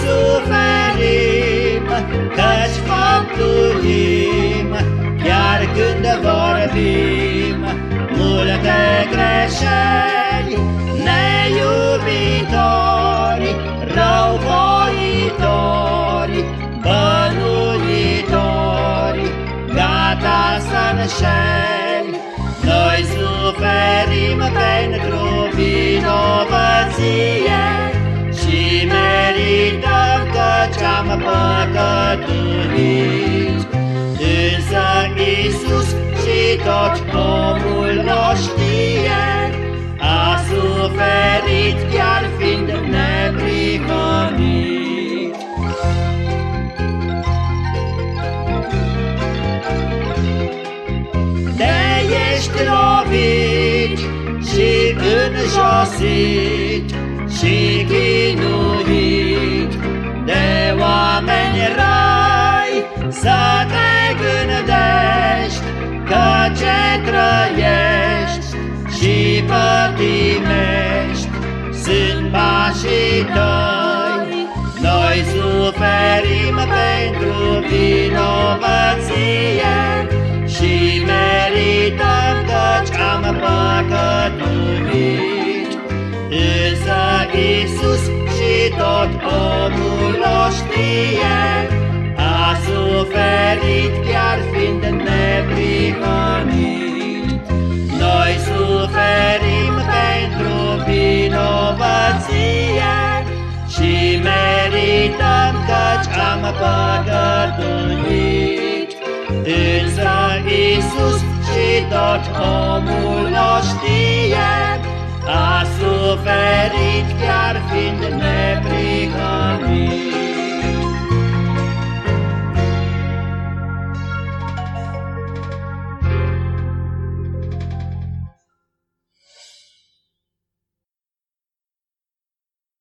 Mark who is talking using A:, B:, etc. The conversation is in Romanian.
A: suferim, Căci făpturim, chiar când vorbim, Multe greșeli, neiubitori, răuvoitori, Bănuitori, gata să înșeli. Căci am păcătuit. Însă Iisus și tot omul o știe, a suferit chiar fiind neprihănit. De ești lovit și înjosit și pătimești sunt pașii tăi. Noi suferim pentru vinovăție și merităm căci am păcătuit. Însă Iisus și tot omul o știe, merităm căci am păcătuit. Însă Iisus și tot omul o